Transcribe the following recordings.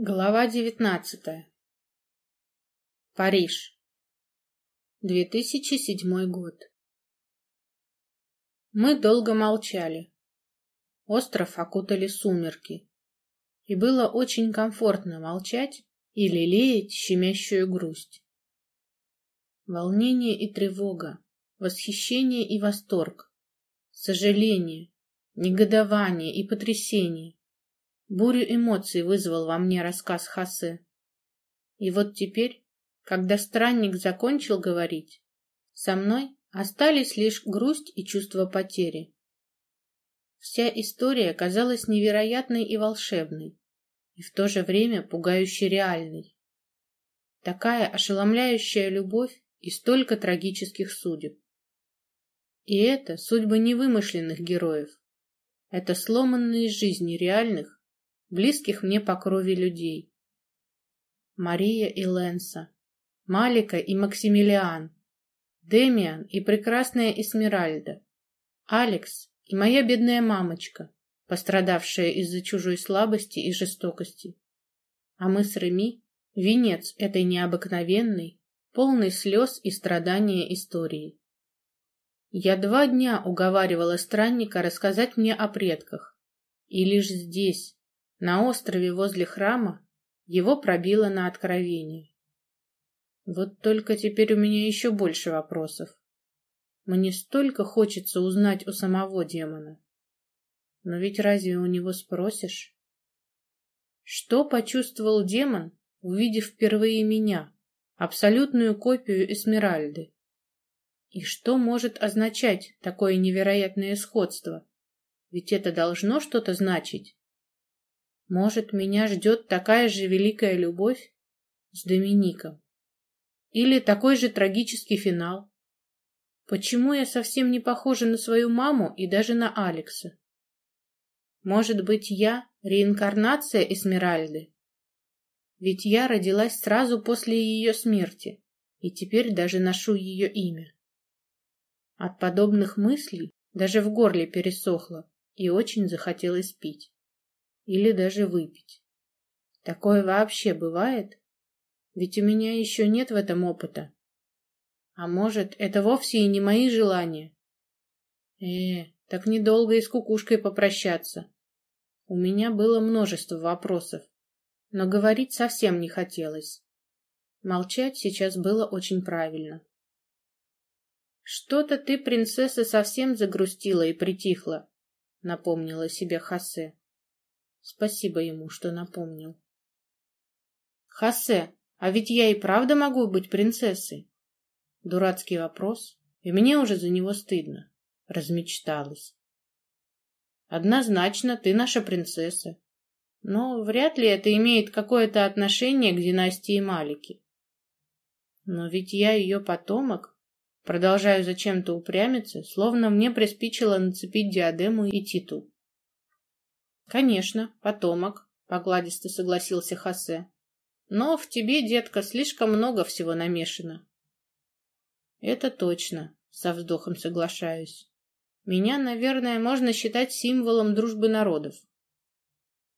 Глава девятнадцатая. Париж. 2007 год. Мы долго молчали. Остров окутали сумерки. И было очень комфортно молчать и лелеять щемящую грусть. Волнение и тревога, восхищение и восторг, сожаление, негодование и потрясение Бурю эмоций вызвал во мне рассказ Хасе. И вот теперь, когда странник закончил говорить, со мной остались лишь грусть и чувство потери. Вся история казалась невероятной и волшебной, и в то же время пугающе реальной. Такая ошеломляющая любовь и столько трагических судеб. И это судьбы невымышленных героев. Это сломанные жизни реальных близких мне по крови людей. Мария и Ленса, Малика и Максимилиан, Демиан и прекрасная Эсмеральда, Алекс и моя бедная мамочка, пострадавшая из-за чужой слабости и жестокости. А мы с Реми — венец этой необыкновенной, полной слез и страдания истории. Я два дня уговаривала странника рассказать мне о предках, и лишь здесь, на острове возле храма его пробило на откровение. Вот только теперь у меня еще больше вопросов. Мне столько хочется узнать у самого демона. Но ведь разве у него спросишь? Что почувствовал демон, увидев впервые меня, абсолютную копию Эсмеральды? И что может означать такое невероятное сходство? Ведь это должно что-то значить. Может, меня ждет такая же великая любовь с Домиником? Или такой же трагический финал? Почему я совсем не похожа на свою маму и даже на Алекса? Может быть, я реинкарнация Эсмеральды? Ведь я родилась сразу после ее смерти и теперь даже ношу ее имя. От подобных мыслей даже в горле пересохло и очень захотелось пить или даже выпить. Такое вообще бывает? Ведь у меня еще нет в этом опыта. А может, это вовсе и не мои желания? Э, так недолго и с кукушкой попрощаться. У меня было множество вопросов, но говорить совсем не хотелось. Молчать сейчас было очень правильно. «Что-то ты, принцесса, совсем загрустила и притихла», — напомнила себе Хосе. Спасибо ему, что напомнил. Хасе, а ведь я и правда могу быть принцессой? Дурацкий вопрос, и мне уже за него стыдно. Размечталась. Однозначно, ты наша принцесса. Но вряд ли это имеет какое-то отношение к династии Малики. Но ведь я ее потомок. Продолжаю зачем-то упрямиться, словно мне приспичило нацепить диадему и титул. Конечно, потомок, погладисто согласился Хосе. Но в тебе, детка, слишком много всего намешано. Это точно, со вздохом соглашаюсь. Меня, наверное, можно считать символом дружбы народов.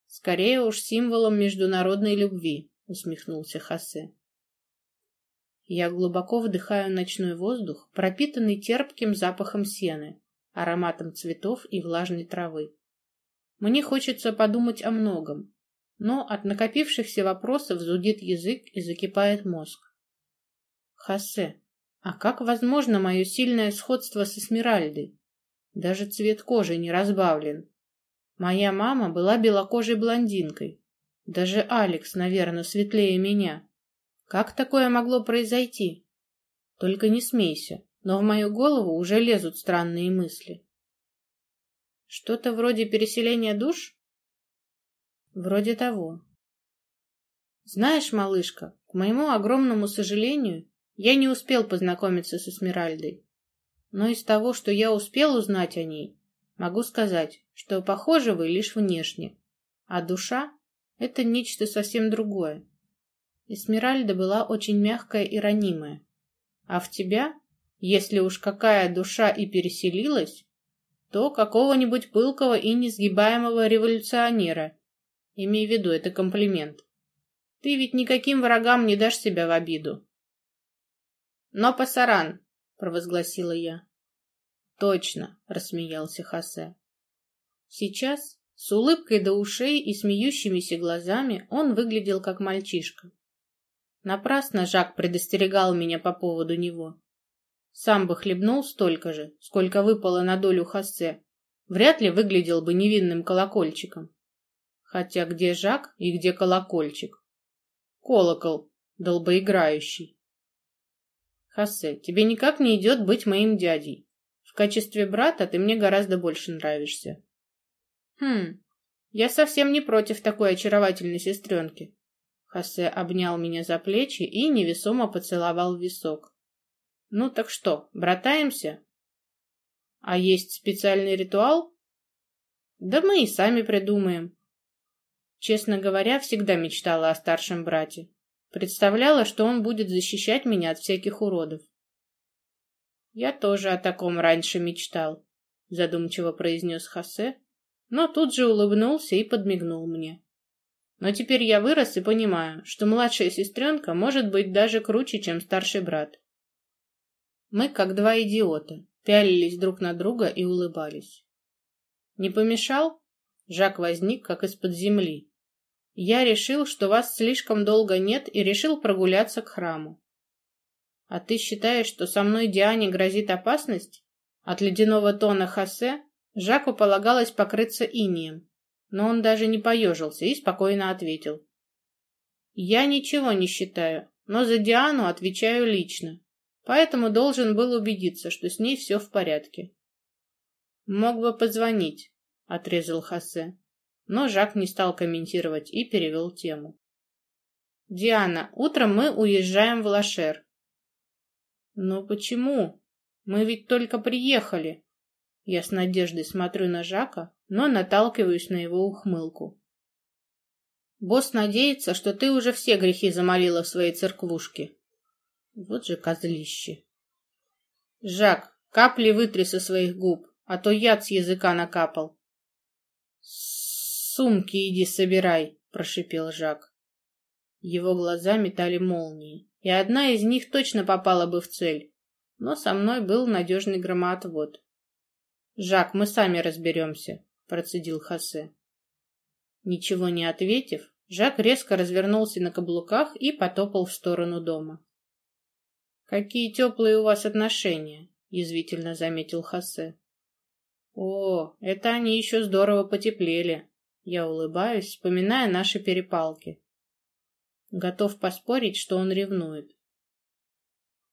Скорее уж символом международной любви, усмехнулся Хосе. Я глубоко вдыхаю ночной воздух, пропитанный терпким запахом сены, ароматом цветов и влажной травы. Мне хочется подумать о многом, но от накопившихся вопросов зудит язык и закипает мозг. Хосе, а как возможно мое сильное сходство с Эсмеральдой? Даже цвет кожи не разбавлен. Моя мама была белокожей блондинкой. Даже Алекс, наверное, светлее меня. Как такое могло произойти? Только не смейся, но в мою голову уже лезут странные мысли. Что-то вроде переселения душ? Вроде того. Знаешь, малышка, к моему огромному сожалению, я не успел познакомиться с Эсмеральдой. Но из того, что я успел узнать о ней, могу сказать, что похожи вы лишь внешне, а душа — это нечто совсем другое. Эсмеральда была очень мягкая и ранимая. А в тебя, если уж какая душа и переселилась, то какого-нибудь пылкого и несгибаемого революционера. Имей в виду, это комплимент. Ты ведь никаким врагам не дашь себя в обиду. Но пасаран, провозгласила я. Точно, рассмеялся Хосе. Сейчас, с улыбкой до ушей и смеющимися глазами, он выглядел как мальчишка. Напрасно Жак предостерегал меня по поводу него. Сам бы хлебнул столько же, сколько выпало на долю Хосе. Вряд ли выглядел бы невинным колокольчиком. Хотя где Жак и где колокольчик? Колокол, долбоиграющий. Хосе, тебе никак не идет быть моим дядей. В качестве брата ты мне гораздо больше нравишься. Хм, я совсем не против такой очаровательной сестренки. Хосе обнял меня за плечи и невесомо поцеловал в висок. Ну так что, братаемся? А есть специальный ритуал? Да мы и сами придумаем. Честно говоря, всегда мечтала о старшем брате. Представляла, что он будет защищать меня от всяких уродов. Я тоже о таком раньше мечтал, задумчиво произнес Хосе, но тут же улыбнулся и подмигнул мне. Но теперь я вырос и понимаю, что младшая сестренка может быть даже круче, чем старший брат. Мы, как два идиота, пялились друг на друга и улыбались. Не помешал? Жак возник, как из-под земли. Я решил, что вас слишком долго нет, и решил прогуляться к храму. А ты считаешь, что со мной Диане грозит опасность? От ледяного тона Хосе Жаку полагалось покрыться инием, но он даже не поежился и спокойно ответил. Я ничего не считаю, но за Диану отвечаю лично, поэтому должен был убедиться, что с ней все в порядке. Мог бы позвонить, отрезал Хосе. Но Жак не стал комментировать и перевел тему. «Диана, утром мы уезжаем в Лашер». «Но почему? Мы ведь только приехали». Я с надеждой смотрю на Жака, но наталкиваюсь на его ухмылку. «Босс надеется, что ты уже все грехи замолила в своей церквушке». Вот же козлище. «Жак, капли вытри со своих губ, а то яд с языка накапал» сумки иди собирай, прошипел Жак. Его глаза метали молнии, и одна из них точно попала бы в цель. Но со мной был надежный громоотвод. Жак, мы сами разберемся, процедил Хосе. Ничего не ответив, Жак резко развернулся на каблуках и потопал в сторону дома. Какие теплые у вас отношения, язвительно заметил Хосе. О, это они еще здорово потеплели. Я улыбаюсь, вспоминая наши перепалки. Готов поспорить, что он ревнует.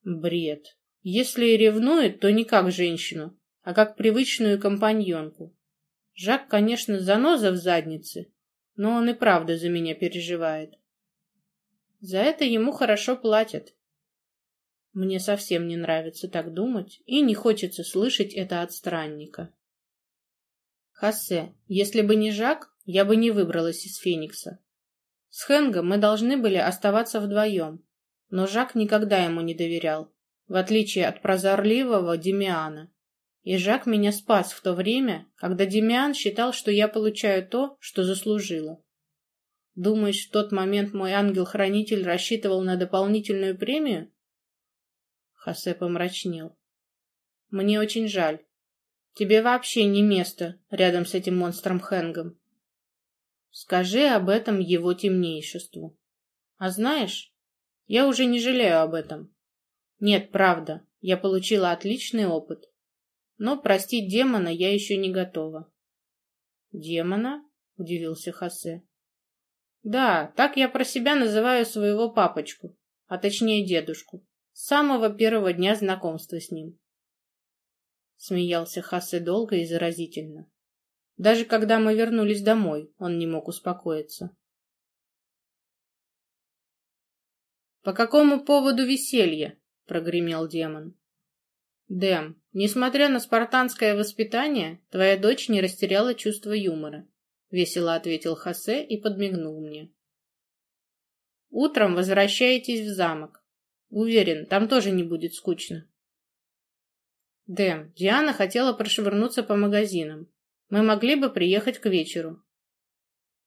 Бред. Если и ревнует, то не как женщину, а как привычную компаньонку. Жак, конечно, заноза в заднице, но он и правда за меня переживает. За это ему хорошо платят. Мне совсем не нравится так думать, и не хочется слышать это от странника. Хосе, если бы не Жак, я бы не выбралась из Феникса. С Хэнгом мы должны были оставаться вдвоем, но Жак никогда ему не доверял, в отличие от прозорливого Демиана. И Жак меня спас в то время, когда Демиан считал, что я получаю то, что заслужила. Думаешь, в тот момент мой ангел-хранитель рассчитывал на дополнительную премию? Хосе помрачнел. Мне очень жаль. Тебе вообще не место рядом с этим монстром Хэнгом. Скажи об этом его темнейшеству. А знаешь, я уже не жалею об этом. Нет, правда, я получила отличный опыт. Но простить демона я еще не готова. Демона? Удивился Хосе. Да, так я про себя называю своего папочку, а точнее дедушку, с самого первого дня знакомства с ним. Смеялся Хосе долго и заразительно. Даже когда мы вернулись домой, он не мог успокоиться. «По какому поводу веселье?» — прогремел демон. «Дэм, несмотря на спартанское воспитание, твоя дочь не растеряла чувство юмора», — весело ответил Хосе и подмигнул мне. «Утром возвращаетесь в замок. Уверен, там тоже не будет скучно». «Дэм, Диана хотела прошвырнуться по магазинам. Мы могли бы приехать к вечеру.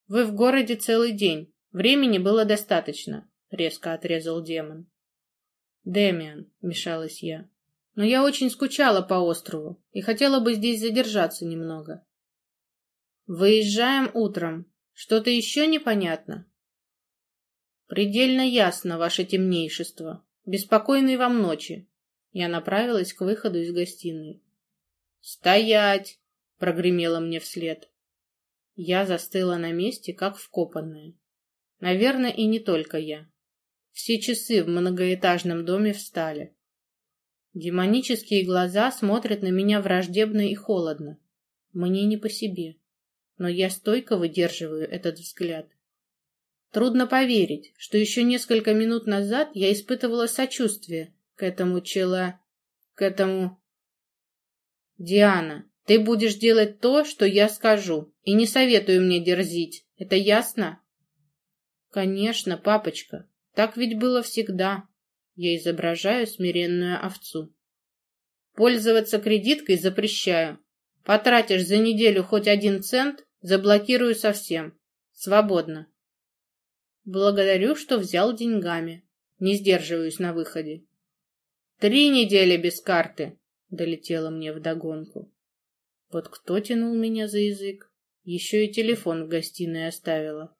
Вы в городе целый день. Времени было достаточно, резко отрезал демон. Демиан, вмешалась я. Но я очень скучала по острову и хотела бы здесь задержаться немного. Выезжаем утром. Что-то еще непонятно? Предельно ясно, ваше темнейшество. Беспокойной вам ночи. Я направилась к выходу из гостиной. «Стоять!» — прогремело мне вслед. Я застыла на месте, как вкопанная. Наверное, и не только я. Все часы в многоэтажном доме встали. Демонические глаза смотрят на меня враждебно и холодно. Мне не по себе, но я стойко выдерживаю этот взгляд. Трудно поверить, что еще несколько минут назад я испытывала сочувствие к этому чела... к этому... Диана, ты будешь делать то, что я скажу, и не советую мне дерзить. Это ясно? Конечно, папочка. Так ведь было всегда. Я изображаю смиренную овцу. Пользоваться кредиткой запрещаю. Потратишь за неделю хоть один цент, заблокирую совсем. Свободно. Благодарю, что взял деньгами. Не сдерживаюсь на выходе. Три недели без карты, долетело мне вдогонку. Вот кто тянул меня за язык? Еще и телефон в гостиной оставила.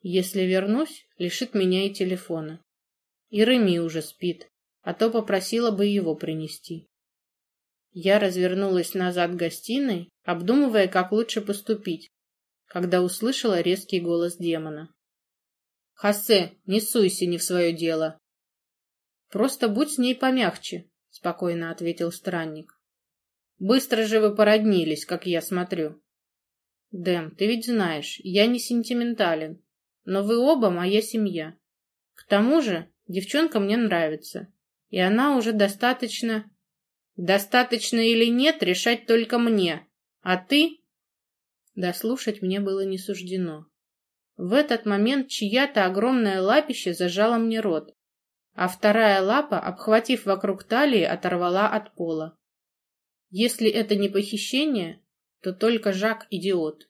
Если вернусь, лишит меня и телефона. И Реми уже спит, а то попросила бы его принести. Я развернулась назад в гостиной, обдумывая, как лучше поступить, когда услышала резкий голос демона. «Хосе, не суйся не в свое дело!» «Просто будь с ней помягче», — спокойно ответил странник. «Быстро же вы породнились, как я смотрю». «Дэм, ты ведь знаешь, я не сентиментален. Но вы оба моя семья. К тому же девчонка мне нравится, и она уже достаточно... Достаточно или нет, решать только мне. А ты... Дослушать мне было не суждено. В этот момент чья-то огромная лапища зажала мне рот, а вторая лапа, обхватив вокруг талии, оторвала от пола. Если это не похищение, то только Жак идиот.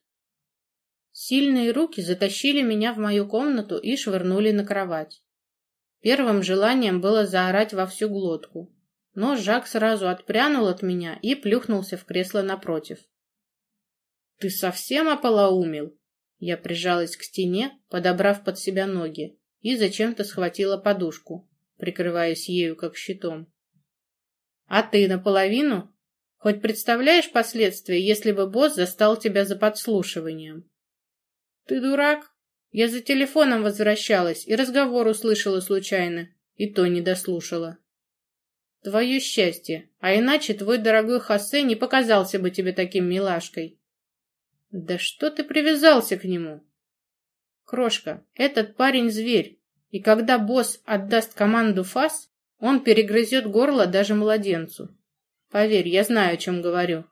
Сильные руки затащили меня в мою комнату и швырнули на кровать. Первым желанием было заорать во всю глотку, но Жак сразу отпрянул от меня и плюхнулся в кресло напротив. «Ты совсем ополоумил?» Я прижалась к стене, подобрав под себя ноги, и зачем-то схватила подушку, прикрываясь ею как щитом. «А ты наполовину? Хоть представляешь последствия, если бы босс застал тебя за подслушиванием?» «Ты дурак? Я за телефоном возвращалась и разговор услышала случайно, и то не дослушала». «Твое счастье, а иначе твой дорогой Хосе не показался бы тебе таким милашкой». «Да что ты привязался к нему?» «Крошка, этот парень зверь, и когда босс отдаст команду ФАС, он перегрызет горло даже младенцу. Поверь, я знаю, о чем говорю».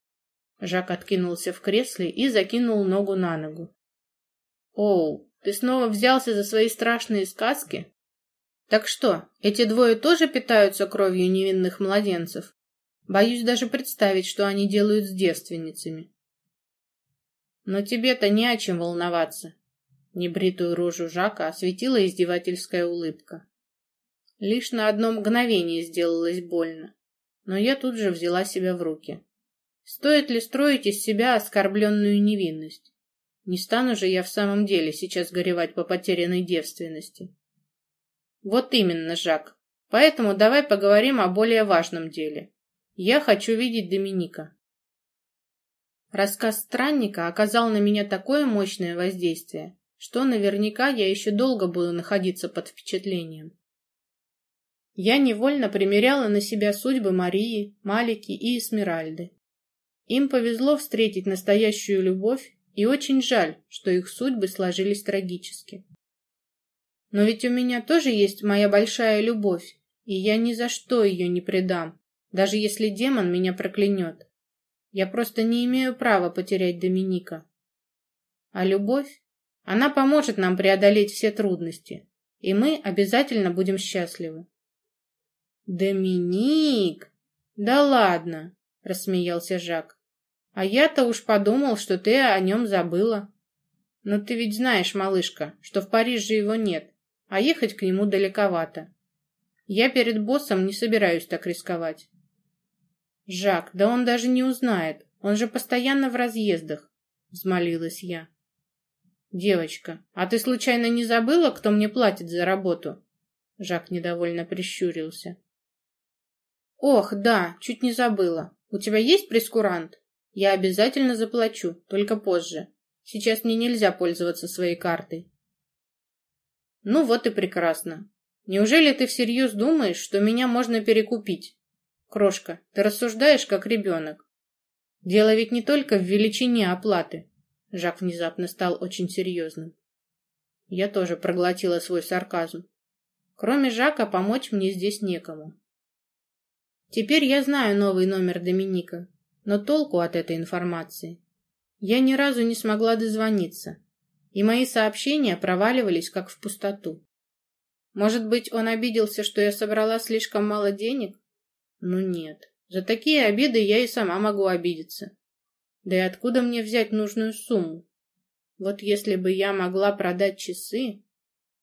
Жак откинулся в кресле и закинул ногу на ногу. Оу, ты снова взялся за свои страшные сказки? Так что, эти двое тоже питаются кровью невинных младенцев? Боюсь даже представить, что они делают с девственницами. Но тебе-то не о чем волноваться. Небритую рожу Жака осветила издевательская улыбка. Лишь на одно мгновение сделалось больно, но я тут же взяла себя в руки. Стоит ли строить из себя оскорбленную невинность? Не стану же я в самом деле сейчас горевать по потерянной девственности. Вот именно, Жак. Поэтому давай поговорим о более важном деле. Я хочу видеть Доминика. Рассказ странника оказал на меня такое мощное воздействие, что наверняка я еще долго буду находиться под впечатлением. Я невольно примеряла на себя судьбы Марии, Малики и Эсмеральды. Им повезло встретить настоящую любовь и очень жаль, что их судьбы сложились трагически. Но ведь у меня тоже есть моя большая любовь, и я ни за что ее не предам, даже если демон меня проклянет. Я просто не имею права потерять Доминика. А любовь, она поможет нам преодолеть все трудности, и мы обязательно будем счастливы. Доминик! Да ладно, рассмеялся Жак. А я-то уж подумал, что ты о нем забыла. Но ты ведь знаешь, малышка, что в Париже его нет, а ехать к нему далековато. Я перед боссом не собираюсь так рисковать. Жак, да он даже не узнает, он же постоянно в разъездах, взмолилась я. Девочка, а ты случайно не забыла, кто мне платит за работу? Жак недовольно прищурился. Ох, да, чуть не забыла. У тебя есть прескурант? Я обязательно заплачу, только позже. Сейчас мне нельзя пользоваться своей картой. Ну вот и прекрасно. Неужели ты всерьез думаешь, что меня можно перекупить? Крошка, ты рассуждаешь как ребенок. Дело ведь не только в величине оплаты. Жак внезапно стал очень серьезным. Я тоже проглотила свой сарказм. Кроме Жака, помочь мне здесь некому. Теперь я знаю новый номер Доминика, но толку от этой информации. Я ни разу не смогла дозвониться, и мои сообщения проваливались как в пустоту. Может быть, он обиделся, что я собрала слишком мало денег? Ну нет, за такие обиды я и сама могу обидеться. Да и откуда мне взять нужную сумму? Вот если бы я могла продать часы...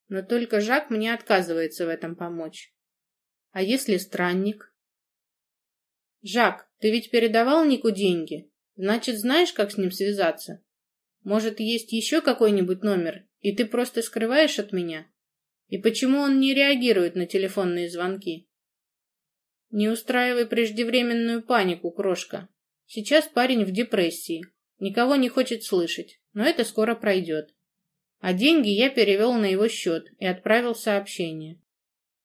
Но только Жак мне отказывается в этом помочь. А если странник? «Жак, ты ведь передавал Нику деньги? Значит, знаешь, как с ним связаться? Может, есть еще какой-нибудь номер, и ты просто скрываешь от меня? И почему он не реагирует на телефонные звонки?» «Не устраивай преждевременную панику, крошка. Сейчас парень в депрессии, никого не хочет слышать, но это скоро пройдет. А деньги я перевел на его счет и отправил сообщение.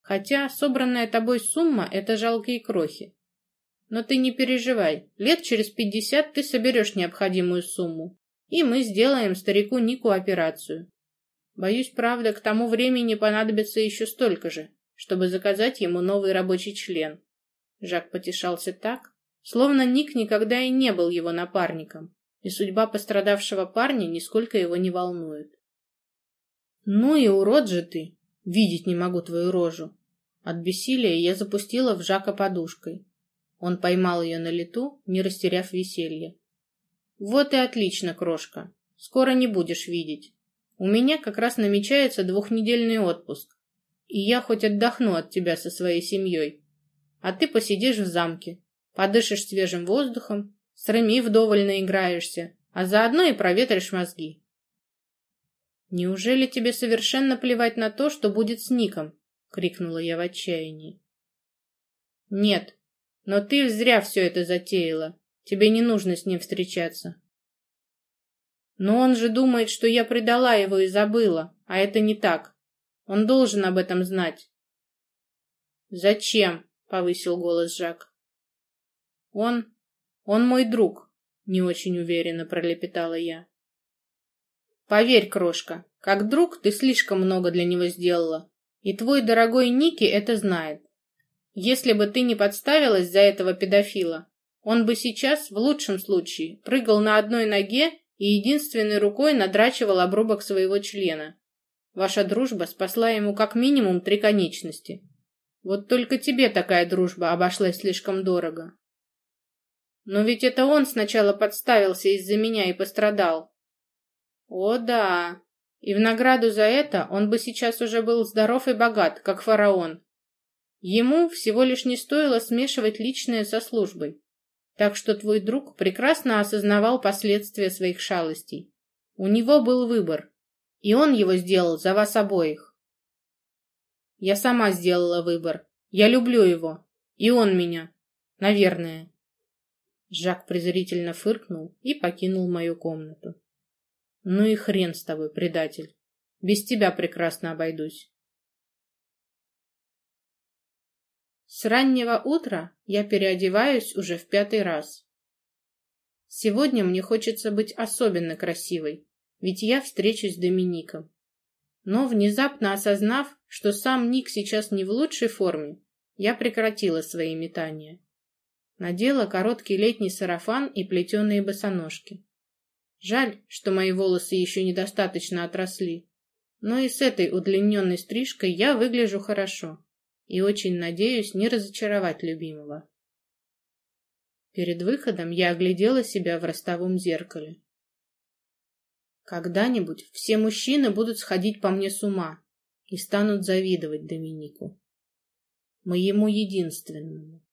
Хотя собранная тобой сумма — это жалкие крохи. Но ты не переживай, лет через пятьдесят ты соберешь необходимую сумму, и мы сделаем старику Нику операцию. Боюсь, правда, к тому времени понадобится еще столько же, чтобы заказать ему новый рабочий член. Жак потешался так, словно Ник никогда и не был его напарником, и судьба пострадавшего парня нисколько его не волнует. «Ну и урод же ты! Видеть не могу твою рожу!» От бессилия я запустила в Жака подушкой. Он поймал ее на лету, не растеряв веселье. «Вот и отлично, крошка. Скоро не будешь видеть. У меня как раз намечается двухнедельный отпуск, и я хоть отдохну от тебя со своей семьей. А ты посидишь в замке, подышишь свежим воздухом, с Реми вдоволь наиграешься, а заодно и проветришь мозги». «Неужели тебе совершенно плевать на то, что будет с Ником?» — крикнула я в отчаянии. «Нет, но ты зря все это затеяла. Тебе не нужно с ним встречаться. Но он же думает, что я предала его и забыла, а это не так. Он должен об этом знать. Зачем? Повысил голос Жак. Он... он мой друг, не очень уверенно пролепетала я. Поверь, крошка, как друг ты слишком много для него сделала, и твой дорогой Ники это знает. Если бы ты не подставилась за этого педофила, он бы сейчас, в лучшем случае, прыгал на одной ноге и единственной рукой надрачивал обрубок своего члена. Ваша дружба спасла ему как минимум три конечности. Вот только тебе такая дружба обошлась слишком дорого. Но ведь это он сначала подставился из-за меня и пострадал. О да, и в награду за это он бы сейчас уже был здоров и богат, как фараон, Ему всего лишь не стоило смешивать личное со службой. Так что твой друг прекрасно осознавал последствия своих шалостей. У него был выбор, и он его сделал за вас обоих. Я сама сделала выбор. Я люблю его, и он меня. Наверное. Жак презрительно фыркнул и покинул мою комнату. Ну и хрен с тобой, предатель. Без тебя прекрасно обойдусь. С раннего утра я переодеваюсь уже в пятый раз. Сегодня мне хочется быть особенно красивой, ведь я встречусь с Домиником. Но внезапно осознав, что сам Ник сейчас не в лучшей форме, я прекратила свои метания. Надела короткий летний сарафан и плетеные босоножки. Жаль, что мои волосы еще недостаточно отросли, но и с этой удлиненной стрижкой я выгляжу хорошо и очень надеюсь не разочаровать любимого. Перед выходом я оглядела себя в ростовом зеркале. Когда-нибудь все мужчины будут сходить по мне с ума и станут завидовать Доминику. Моему единственному,